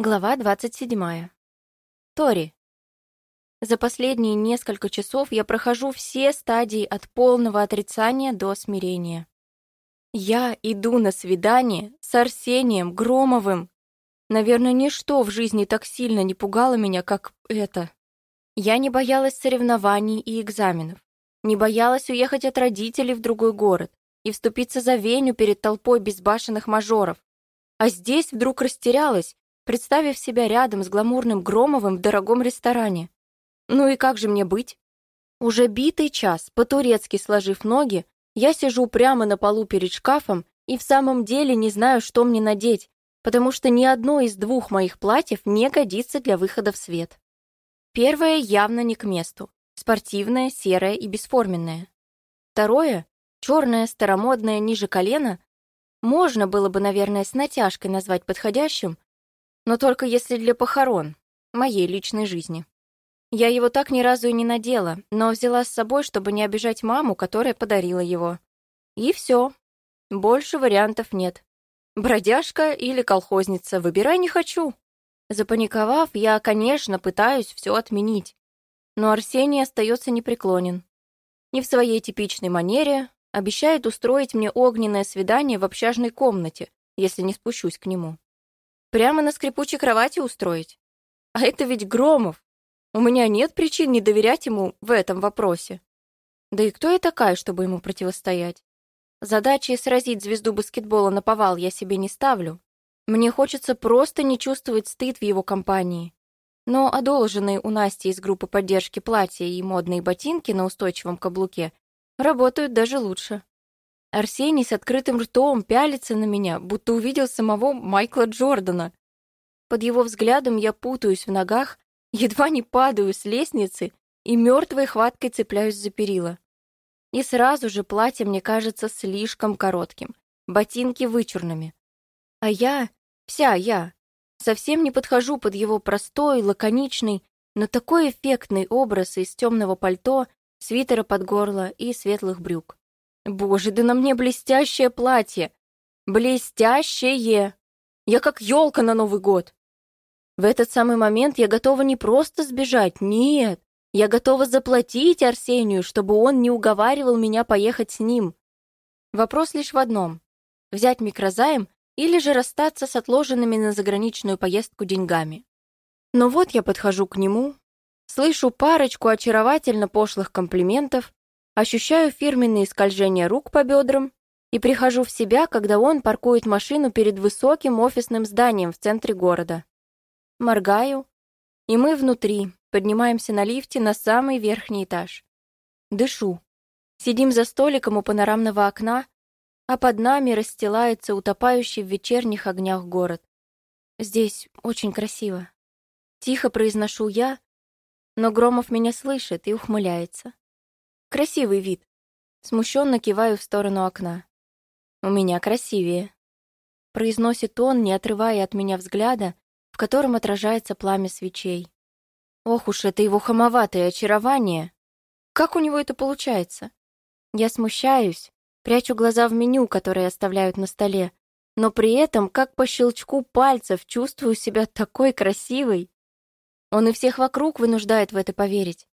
Глава 27. Тори. За последние несколько часов я прохожу все стадии от полного отрицания до смирения. Я иду на свидание с Арсением Громовым. Наверное, ничто в жизни так сильно не пугало меня, как это. Я не боялась соревнований и экзаменов. Не боялась уехать от родителей в другой город и вступиться за Веню перед толпой безбашенных мажоров. А здесь вдруг растерялась представив себя рядом с гламурным Громовым в дорогом ресторане. Ну и как же мне быть? Уже битый час, по-турецки сложив ноги, я сижу прямо на полу перед шкафом и в самом деле не знаю, что мне надеть, потому что ни одно из двух моих платьев не годится для выхода в свет. Первое явно не к месту. Спортивное, серое и бесформенное. Второе, черное, старомодное, ниже колена, можно было бы, наверное, с натяжкой назвать подходящим, но только если для похорон, моей личной жизни. Я его так ни разу и не надела, но взяла с собой, чтобы не обижать маму, которая подарила его. И все. Больше вариантов нет. Бродяжка или колхозница, выбирай не хочу. Запаниковав, я, конечно, пытаюсь все отменить. Но Арсений остается непреклонен. Не в своей типичной манере, обещает устроить мне огненное свидание в общажной комнате, если не спущусь к нему. Прямо на скрипучей кровати устроить? А это ведь Громов. У меня нет причин не доверять ему в этом вопросе. Да и кто я такая, чтобы ему противостоять? Задачи сразить звезду баскетбола на повал я себе не ставлю. Мне хочется просто не чувствовать стыд в его компании. Но одолженные у Насти из группы поддержки платья и модные ботинки на устойчивом каблуке работают даже лучше. Арсений с открытым ртом пялится на меня, будто увидел самого Майкла Джордана. Под его взглядом я путаюсь в ногах, едва не падаю с лестницы и мертвой хваткой цепляюсь за перила. И сразу же платье мне кажется слишком коротким, ботинки вычурными. А я, вся я, совсем не подхожу под его простой, лаконичный, но такой эффектный образ из темного пальто, свитера под горло и светлых брюк. Боже, да на мне блестящее платье. Блестящее! Я как елка на Новый год. В этот самый момент я готова не просто сбежать, нет. Я готова заплатить Арсению, чтобы он не уговаривал меня поехать с ним. Вопрос лишь в одном. Взять микрозайм или же расстаться с отложенными на заграничную поездку деньгами. Но вот я подхожу к нему, слышу парочку очаровательно пошлых комплиментов, ощущаю фирменные скольжения рук по бедрам и прихожу в себя, когда он паркует машину перед высоким офисным зданием в центре города. Моргаю, и мы внутри, поднимаемся на лифте на самый верхний этаж. Дышу. Сидим за столиком у панорамного окна, а под нами расстилается утопающий в вечерних огнях город. Здесь очень красиво. Тихо произношу я, но Громов меня слышит и ухмыляется. Красивый вид. Смущенно киваю в сторону окна. У меня красивее. Произносит он, не отрывая от меня взгляда, в котором отражается пламя свечей. Ох уж это его хамоватое очарование. Как у него это получается? Я смущаюсь, прячу глаза в меню, которое оставляют на столе, но при этом, как по щелчку пальцев, чувствую себя такой красивой. Он и всех вокруг вынуждает в это поверить.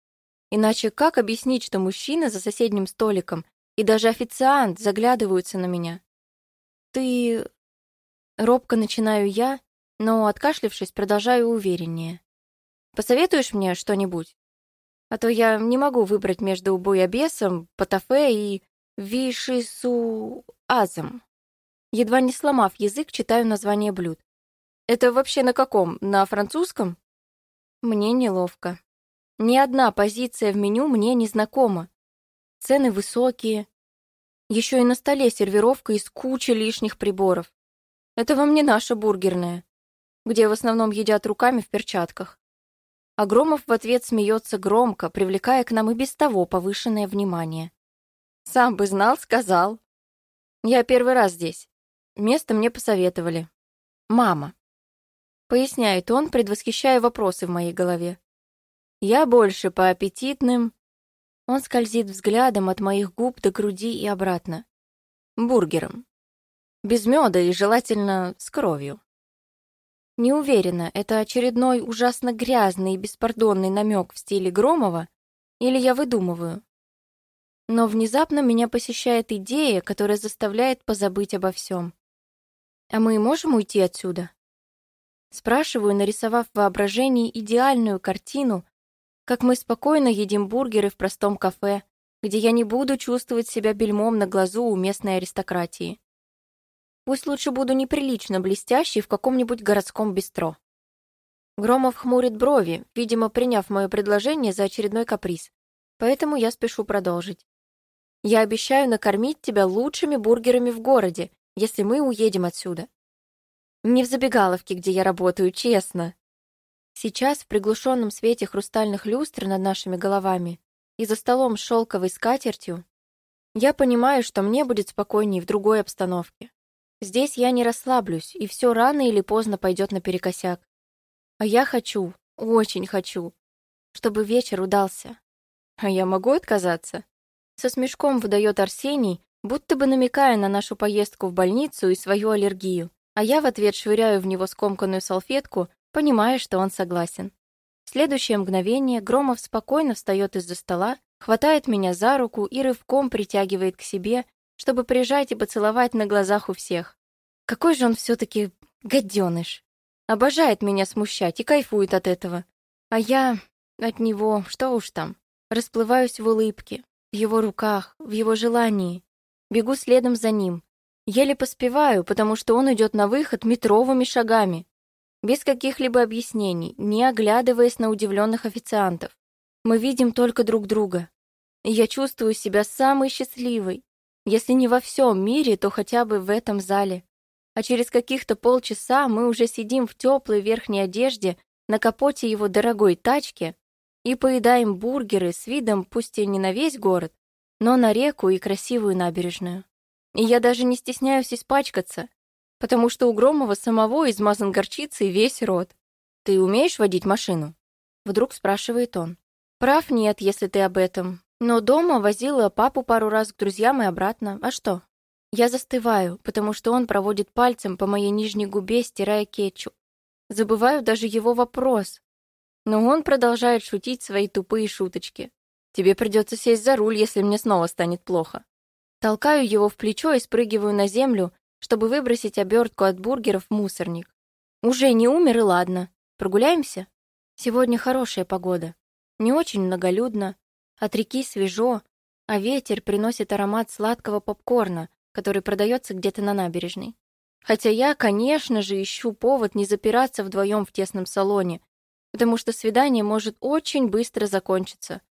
Иначе как объяснить, что мужчина за соседним столиком и даже официант заглядываются на меня? Ты... Робко начинаю я, но, откашлившись, продолжаю увереннее. Посоветуешь мне что-нибудь? А то я не могу выбрать между буябесом, патафе и вишисуазом. Едва не сломав язык, читаю название блюд. Это вообще на каком? На французском? Мне неловко. Ни одна позиция в меню мне не знакома. Цены высокие. Еще и на столе сервировка из кучи лишних приборов. Это вам не наша бургерная, где в основном едят руками в перчатках. А Громов в ответ смеется громко, привлекая к нам и без того повышенное внимание. Сам бы знал, сказал. Я первый раз здесь. Место мне посоветовали. Мама. Поясняет он, предвосхищая вопросы в моей голове. Я больше по аппетитным. Он скользит взглядом от моих губ до груди и обратно. Бургером. Без меда и желательно с кровью. Не уверена, это очередной ужасно грязный и беспардонный намек в стиле Громова, или я выдумываю. Но внезапно меня посещает идея, которая заставляет позабыть обо всем. «А мы можем уйти отсюда?» Спрашиваю, нарисовав в воображении идеальную картину, как мы спокойно едим бургеры в простом кафе, где я не буду чувствовать себя бельмом на глазу у местной аристократии. Пусть лучше буду неприлично блестящей в каком-нибудь городском бистро. Громов хмурит брови, видимо, приняв мое предложение за очередной каприз. Поэтому я спешу продолжить. Я обещаю накормить тебя лучшими бургерами в городе, если мы уедем отсюда. Не в забегаловке, где я работаю, честно. Сейчас в приглушенном свете хрустальных люстр над нашими головами и за столом с шелковой скатертью я понимаю, что мне будет спокойнее в другой обстановке. Здесь я не расслаблюсь, и все рано или поздно пойдет наперекосяк. А я хочу, очень хочу, чтобы вечер удался. А я могу отказаться? Со смешком выдает Арсений, будто бы намекая на нашу поездку в больницу и свою аллергию. А я в ответ швыряю в него скомканную салфетку, понимая, что он согласен. В следующее мгновение Громов спокойно встает из-за стола, хватает меня за руку и рывком притягивает к себе, чтобы прижать и поцеловать на глазах у всех. Какой же он все-таки гаденыш. Обожает меня смущать и кайфует от этого. А я от него, что уж там, расплываюсь в улыбке, в его руках, в его желании. Бегу следом за ним. Еле поспеваю, потому что он идет на выход метровыми шагами. Без каких-либо объяснений, не оглядываясь на удивленных официантов. Мы видим только друг друга. Я чувствую себя самой счастливой, если не во всем мире, то хотя бы в этом зале. А через каких-то полчаса мы уже сидим в теплой верхней одежде на капоте его дорогой тачки и поедаем бургеры с видом пусть и не на весь город, но на реку и красивую набережную. И я даже не стесняюсь испачкаться, потому что у Громова самого измазан горчицей весь рот. «Ты умеешь водить машину?» Вдруг спрашивает он. «Прав нет, если ты об этом. Но дома возила папу пару раз к друзьям и обратно. А что? Я застываю, потому что он проводит пальцем по моей нижней губе, стирая кетчуп. Забываю даже его вопрос. Но он продолжает шутить свои тупые шуточки. Тебе придется сесть за руль, если мне снова станет плохо. Толкаю его в плечо и спрыгиваю на землю, чтобы выбросить обертку от бургеров в мусорник. Уже не умер и ладно. Прогуляемся? Сегодня хорошая погода. Не очень многолюдно, от реки свежо, а ветер приносит аромат сладкого попкорна, который продается где-то на набережной. Хотя я, конечно же, ищу повод не запираться вдвоем в тесном салоне, потому что свидание может очень быстро закончиться.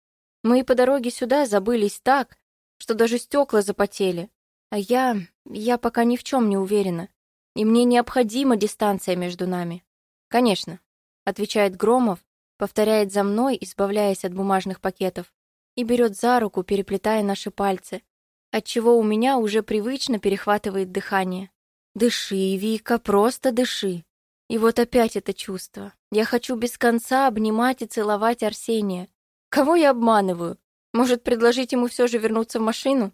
Мы и по дороге сюда забылись так, что даже стекла запотели. А я... я пока ни в чем не уверена. И мне необходима дистанция между нами. Конечно, отвечает Громов, повторяет за мной, избавляясь от бумажных пакетов и берет за руку, переплетая наши пальцы, отчего у меня уже привычно перехватывает дыхание. «Дыши, Вика, просто дыши!» И вот опять это чувство. Я хочу без конца обнимать и целовать Арсения. Кого я обманываю? Может, предложить ему все же вернуться в машину?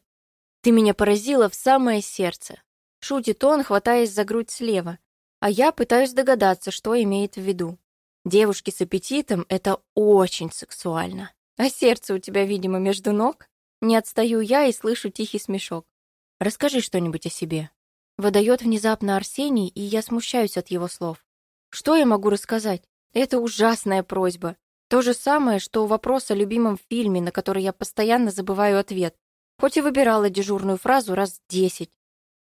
Ты меня поразила в самое сердце. Шутит он, хватаясь за грудь слева. А я пытаюсь догадаться, что имеет в виду. Девушки с аппетитом — это очень сексуально. А сердце у тебя, видимо, между ног? Не отстаю я и слышу тихий смешок. Расскажи что-нибудь о себе. Выдает внезапно Арсений, и я смущаюсь от его слов. Что я могу рассказать? Это ужасная просьба. То же самое, что вопрос о любимом фильме, на который я постоянно забываю ответ. Хоть и выбирала дежурную фразу раз десять.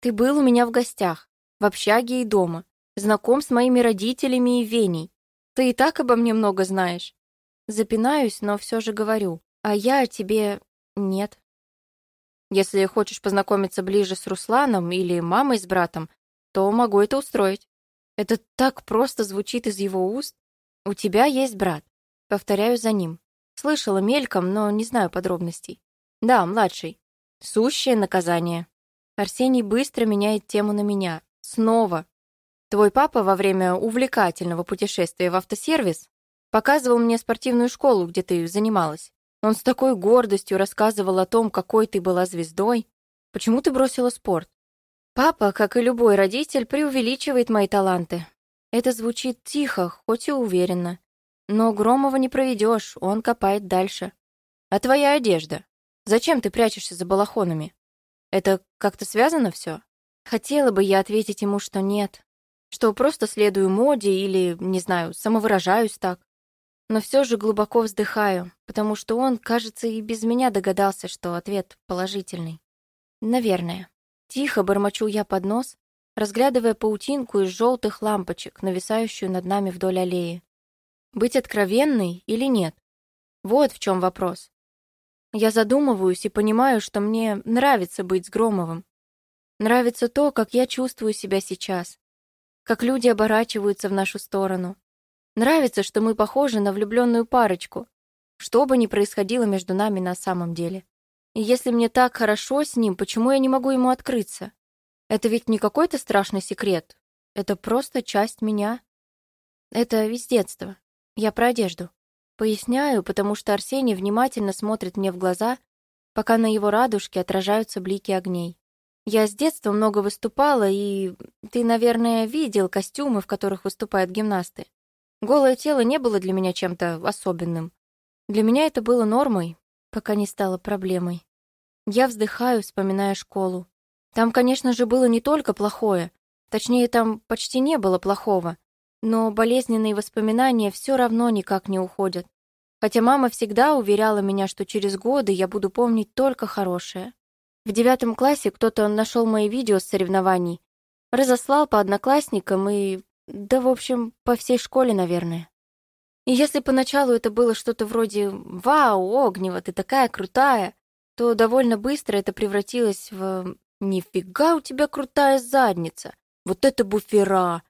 Ты был у меня в гостях, в общаге и дома, знаком с моими родителями и Веней. Ты и так обо мне много знаешь. Запинаюсь, но все же говорю. А я о тебе... нет. Если хочешь познакомиться ближе с Русланом или мамой с братом, то могу это устроить. Это так просто звучит из его уст. У тебя есть брат. Повторяю за ним. Слышала мельком, но не знаю подробностей. Да, младший. Сущее наказание. Арсений быстро меняет тему на меня. Снова. Твой папа во время увлекательного путешествия в автосервис Показывал мне спортивную школу, где ты занималась. Он с такой гордостью рассказывал о том, какой ты была звездой. Почему ты бросила спорт? Папа, как и любой родитель, преувеличивает мои таланты. Это звучит тихо, хоть и уверенно. Но Громова не проведешь, он копает дальше. А твоя одежда? Зачем ты прячешься за балахонами? Это как-то связано все? Хотела бы я ответить ему, что нет. Что просто следую моде или, не знаю, самовыражаюсь так. Но все же глубоко вздыхаю, потому что он, кажется, и без меня догадался, что ответ положительный. Наверное. Тихо бормочу я под нос, разглядывая паутинку из желтых лампочек, нависающую над нами вдоль аллеи. Быть откровенной или нет? Вот в чем вопрос. Я задумываюсь и понимаю, что мне нравится быть с Громовым. Нравится то, как я чувствую себя сейчас, как люди оборачиваются в нашу сторону. Нравится, что мы похожи на влюбленную парочку, что бы ни происходило между нами на самом деле. И если мне так хорошо с ним, почему я не могу ему открыться? Это ведь не какой-то страшный секрет. Это просто часть меня. Это из детства. Я про одежду. Поясняю, потому что Арсений внимательно смотрит мне в глаза, пока на его радужке отражаются блики огней. Я с детства много выступала, и ты, наверное, видел костюмы, в которых выступают гимнасты. Голое тело не было для меня чем-то особенным. Для меня это было нормой, пока не стало проблемой. Я вздыхаю, вспоминая школу. Там, конечно же, было не только плохое, точнее, там почти не было плохого, но болезненные воспоминания все равно никак не уходят. Хотя мама всегда уверяла меня, что через годы я буду помнить только хорошее. В девятом классе кто-то нашел мои видео с соревнований, разослал по одноклассникам и... да, в общем, по всей школе, наверное. И если поначалу это было что-то вроде «Вау, Огнева, ты такая крутая», то довольно быстро это превратилось в «Нифига у тебя крутая задница! Вот это буфера!»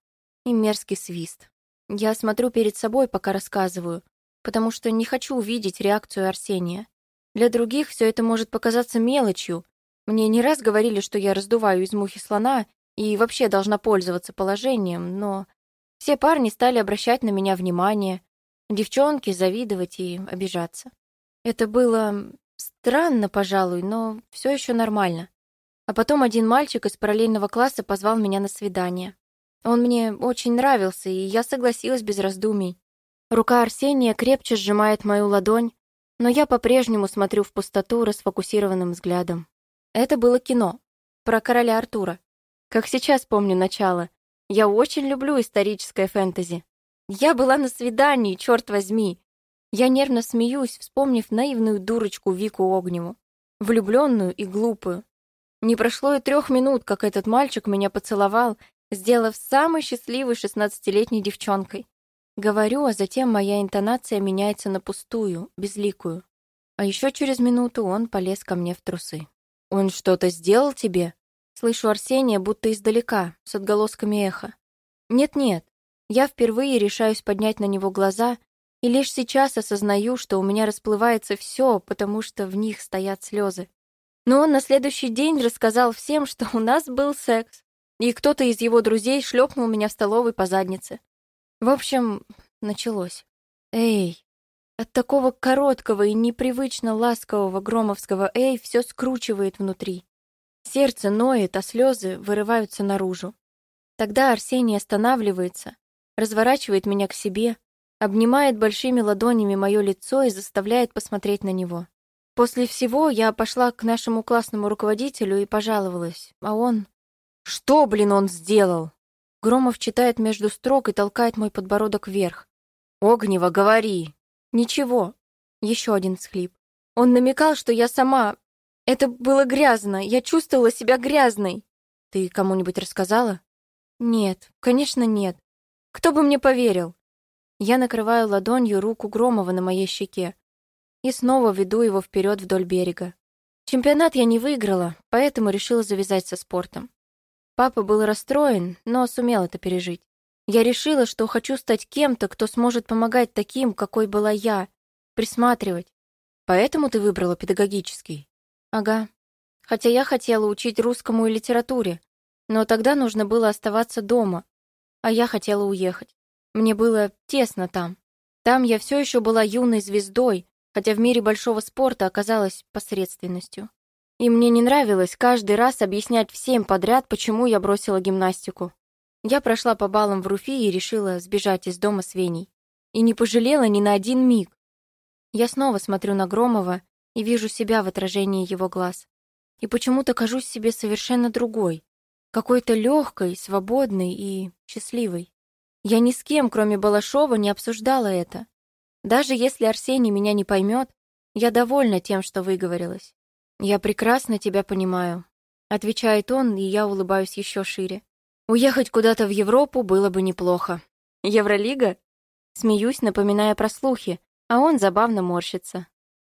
И мерзкий свист. Я смотрю перед собой, пока рассказываю, потому что не хочу увидеть реакцию Арсения. Для других все это может показаться мелочью. Мне не раз говорили, что я раздуваю из мухи слона и вообще должна пользоваться положением, но все парни стали обращать на меня внимание, девчонки завидовать и обижаться. Это было странно, пожалуй, но все еще нормально. А потом один мальчик из параллельного класса позвал меня на свидание. Он мне очень нравился, и я согласилась без раздумий. Рука Арсения крепче сжимает мою ладонь, но я по-прежнему смотрю в пустоту расфокусированным взглядом. Это было кино. Про короля Артура. Как сейчас помню начало. Я очень люблю историческое фэнтези. Я была на свидании, черт возьми. Я нервно смеюсь, вспомнив наивную дурочку Вику Огневу. Влюбленную и глупую. Не прошло и трех минут, как этот мальчик меня поцеловал сделав самой счастливой шестнадцатилетней девчонкой. Говорю, а затем моя интонация меняется на пустую, безликую. А еще через минуту он полез ко мне в трусы. «Он что-то сделал тебе?» Слышу Арсения будто издалека, с отголосками эха. «Нет-нет, я впервые решаюсь поднять на него глаза и лишь сейчас осознаю, что у меня расплывается все, потому что в них стоят слезы. Но он на следующий день рассказал всем, что у нас был секс и кто-то из его друзей шлепнул меня в столовой по заднице. В общем, началось. «Эй!» От такого короткого и непривычно ласкового громовского «эй» все скручивает внутри. Сердце ноет, а слезы вырываются наружу. Тогда Арсений останавливается, разворачивает меня к себе, обнимает большими ладонями мое лицо и заставляет посмотреть на него. После всего я пошла к нашему классному руководителю и пожаловалась, а он... Что, блин, он сделал? Громов читает между строк и толкает мой подбородок вверх. Огнева, говори. Ничего. Еще один всхлип. Он намекал, что я сама... Это было грязно. Я чувствовала себя грязной. Ты кому-нибудь рассказала? Нет, конечно, нет. Кто бы мне поверил? Я накрываю ладонью руку Громова на моей щеке и снова веду его вперед вдоль берега. Чемпионат я не выиграла, поэтому решила завязать со спортом. Папа был расстроен, но сумел это пережить. Я решила, что хочу стать кем-то, кто сможет помогать таким, какой была я, присматривать. Поэтому ты выбрала педагогический? Ага. Хотя я хотела учить русскому и литературе, но тогда нужно было оставаться дома, а я хотела уехать. Мне было тесно там. Там я все еще была юной звездой, хотя в мире большого спорта оказалась посредственностью. И мне не нравилось каждый раз объяснять всем подряд, почему я бросила гимнастику. Я прошла по баллам в Руфи и решила сбежать из дома с Веней. И не пожалела ни на один миг. Я снова смотрю на Громова и вижу себя в отражении его глаз. И почему-то кажусь себе совершенно другой. Какой-то легкой, свободной и счастливой. Я ни с кем, кроме Балашова, не обсуждала это. Даже если Арсений меня не поймет, я довольна тем, что выговорилась. «Я прекрасно тебя понимаю», — отвечает он, и я улыбаюсь еще шире. «Уехать куда-то в Европу было бы неплохо». «Евролига?» Смеюсь, напоминая про слухи, а он забавно морщится.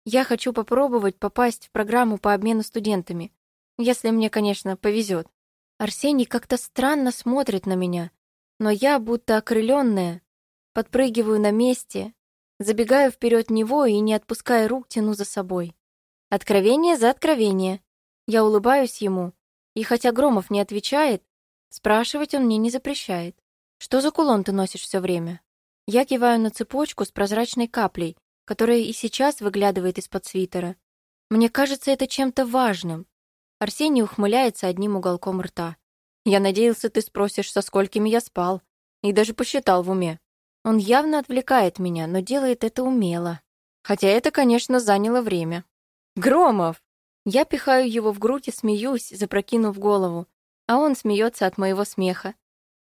«Я хочу попробовать попасть в программу по обмену студентами, если мне, конечно, повезет. Арсений как-то странно смотрит на меня, но я, будто окрыленная, подпрыгиваю на месте, Забегаю вперед него и, не отпуская рук, тяну за собой. Откровение за откровение. Я улыбаюсь ему, и хотя Громов не отвечает, спрашивать он мне не запрещает. «Что за кулон ты носишь все время?» Я киваю на цепочку с прозрачной каплей, которая и сейчас выглядывает из-под свитера. Мне кажется это чем-то важным. Арсений ухмыляется одним уголком рта. «Я надеялся, ты спросишь, со сколькими я спал, и даже посчитал в уме. Он явно отвлекает меня, но делает это умело. Хотя это, конечно, заняло время. «Громов!» Я пихаю его в грудь и смеюсь, запрокинув голову, а он смеется от моего смеха.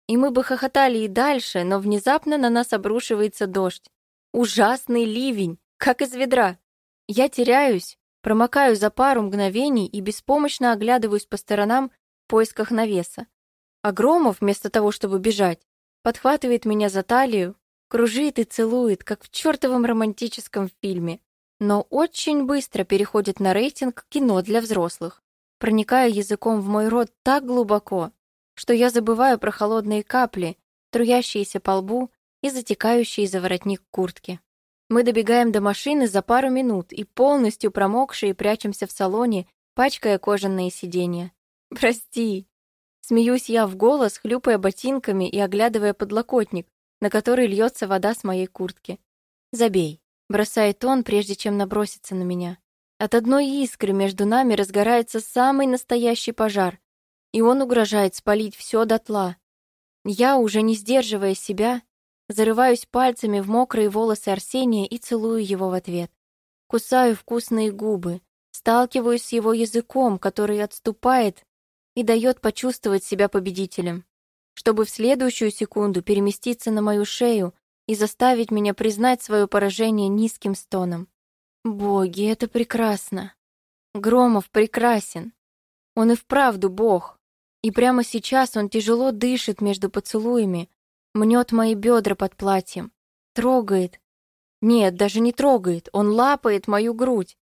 И мы бы хохотали и дальше, но внезапно на нас обрушивается дождь. Ужасный ливень, как из ведра. Я теряюсь, промокаю за пару мгновений и беспомощно оглядываюсь по сторонам в поисках навеса. А Громов, вместо того, чтобы бежать, подхватывает меня за талию, кружит и целует, как в чертовом романтическом фильме, но очень быстро переходит на рейтинг кино для взрослых, проникая языком в мой рот так глубоко, что я забываю про холодные капли, труящиеся по лбу и затекающие за воротник куртки. Мы добегаем до машины за пару минут и полностью промокшие прячемся в салоне, пачкая кожаные сиденья. «Прости!» Смеюсь я в голос, хлюпая ботинками и оглядывая подлокотник, на который льется вода с моей куртки. «Забей», — бросает он, прежде чем наброситься на меня. От одной искры между нами разгорается самый настоящий пожар, и он угрожает спалить все дотла. Я, уже не сдерживая себя, зарываюсь пальцами в мокрые волосы Арсения и целую его в ответ. Кусаю вкусные губы, сталкиваюсь с его языком, который отступает и дает почувствовать себя победителем чтобы в следующую секунду переместиться на мою шею и заставить меня признать свое поражение низким стоном. Боги, это прекрасно. Громов прекрасен. Он и вправду бог. И прямо сейчас он тяжело дышит между поцелуями, мнет мои бедра под платьем, трогает. Нет, даже не трогает, он лапает мою грудь.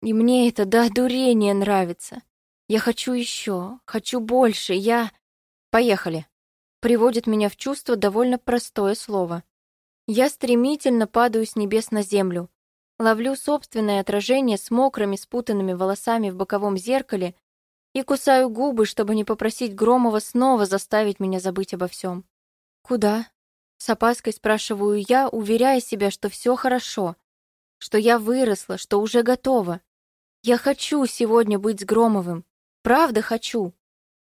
И мне это до одурения нравится. Я хочу еще, хочу больше, я... Поехали приводит меня в чувство довольно простое слово. Я стремительно падаю с небес на землю, ловлю собственное отражение с мокрыми спутанными волосами в боковом зеркале и кусаю губы, чтобы не попросить Громова снова заставить меня забыть обо всем. «Куда?» С опаской спрашиваю я, уверяя себя, что все хорошо, что я выросла, что уже готова. Я хочу сегодня быть с Громовым, правда хочу,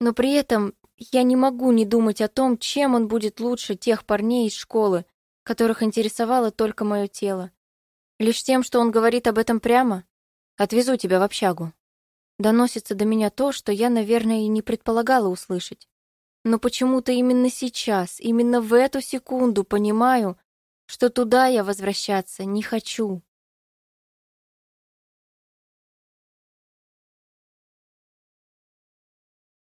но при этом я не могу не думать о том, чем он будет лучше тех парней из школы, которых интересовало только мое тело. Лишь тем, что он говорит об этом прямо. Отвезу тебя в общагу. Доносится до меня то, что я, наверное, и не предполагала услышать. Но почему-то именно сейчас, именно в эту секунду понимаю, что туда я возвращаться не хочу.